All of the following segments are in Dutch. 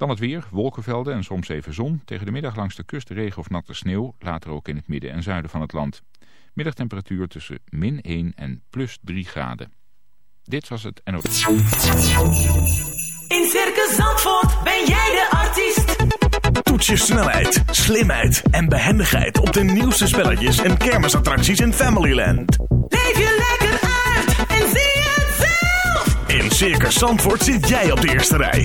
Dan het weer, wolkenvelden en soms even zon. Tegen de middag langs de kust regen of natte sneeuw. Later ook in het midden en zuiden van het land. Middagtemperatuur tussen min 1 en plus 3 graden. Dit was het NOS. In Circus Zandvoort ben jij de artiest. Toets je snelheid, slimheid en behendigheid op de nieuwste spelletjes en kermisattracties in Familyland. Leef je lekker uit en zie het zelf. In Circus Zandvoort zit jij op de eerste rij.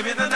Give me the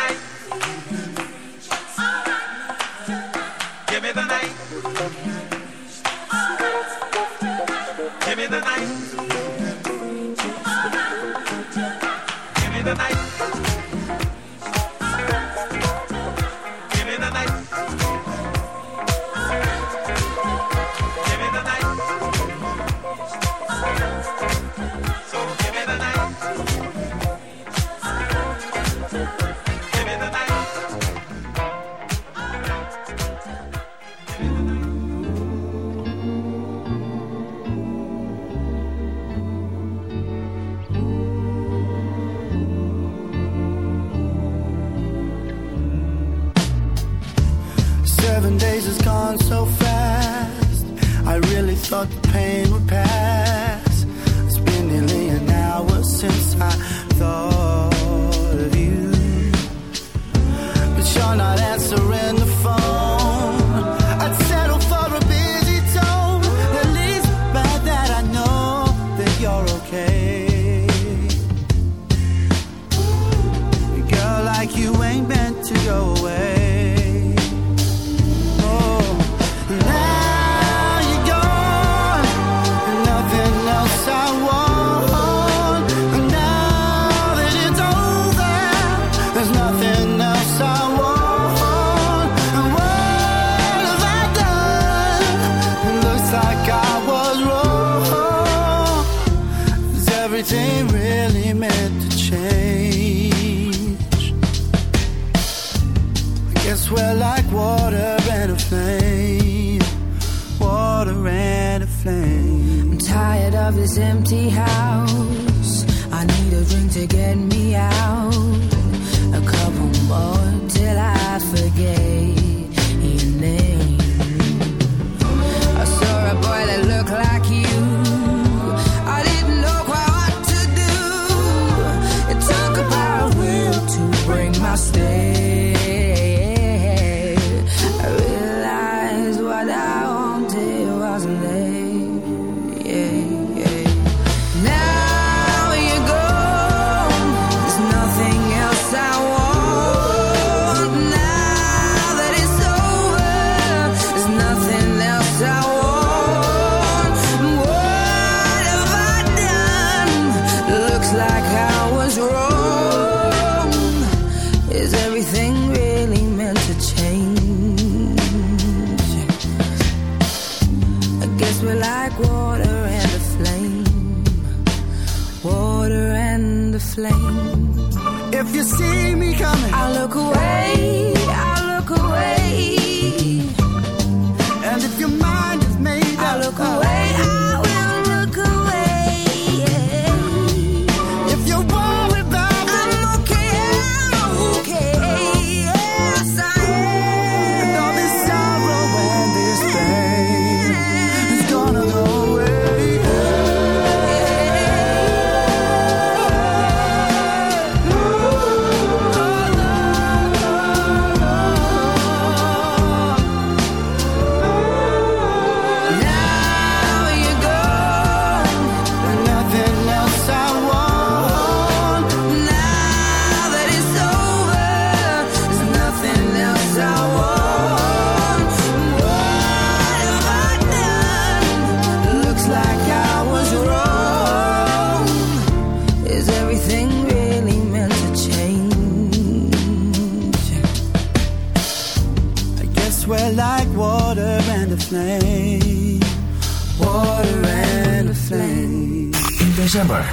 thing. I'm tired of this empty house. I need a drink to get me out. A couple more till I forget. I look away.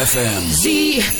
ZFM. Z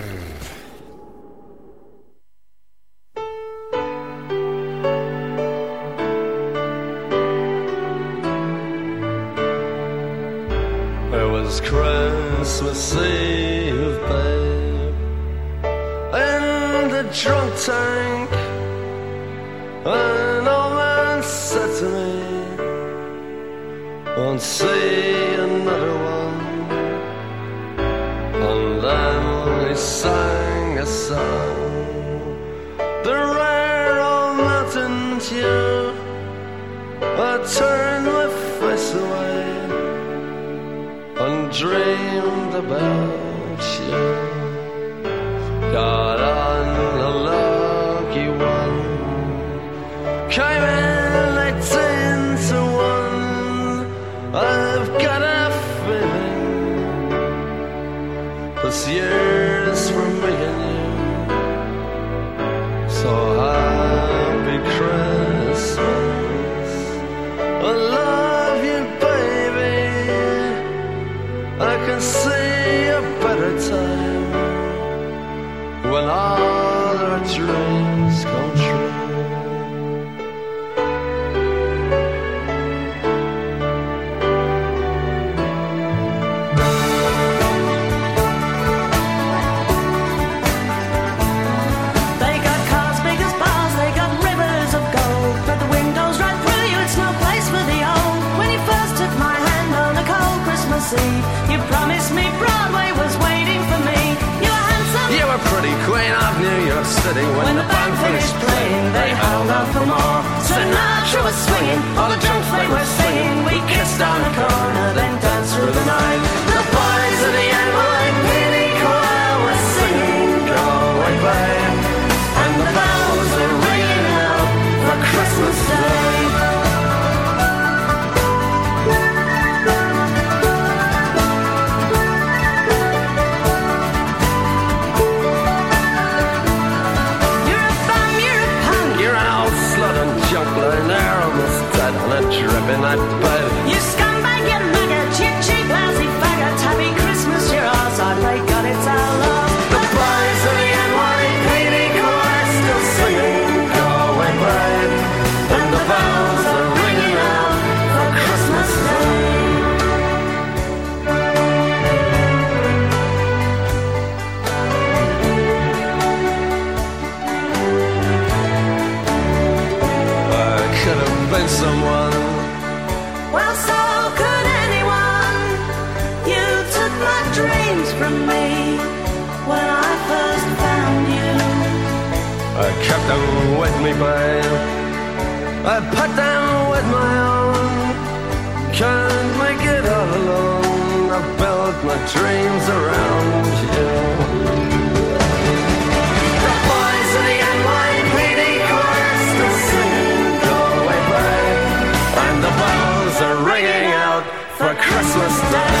York City when, when the band finished playing. They held out for more. Sinatra was swinging, all the junk they were singing. We kissed on the corner, then danced through the night. The boys of the NYPD choir were singing, go away, me by. I put down with my own, can't make it all alone. I built my dreams around you. The boys the chorus by, and the bells are ringing out for Christmas Day.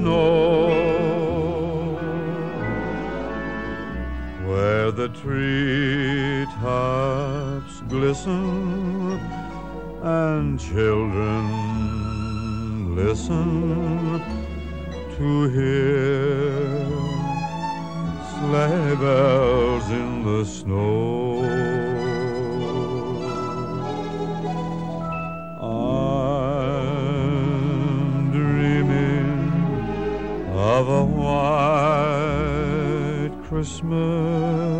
know where the tree tops glisten and children listen to hear sleigh bells in the snow. of a white Christmas.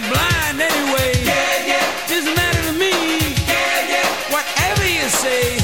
get blind anyway. Yeah, yeah. Doesn't matter to me. Yeah, yeah. Whatever you say.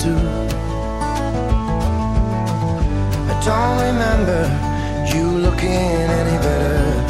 Too. I don't remember you looking any better.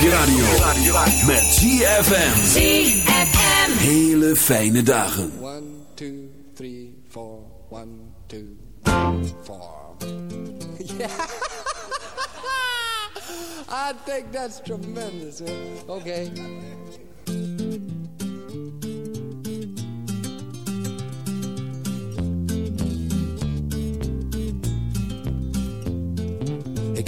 op je radio. Met ZFM. ZFM. Hele fijne dagen. One, two, three, four. One, two, four. Yeah. I think that's tremendous. man. Okay.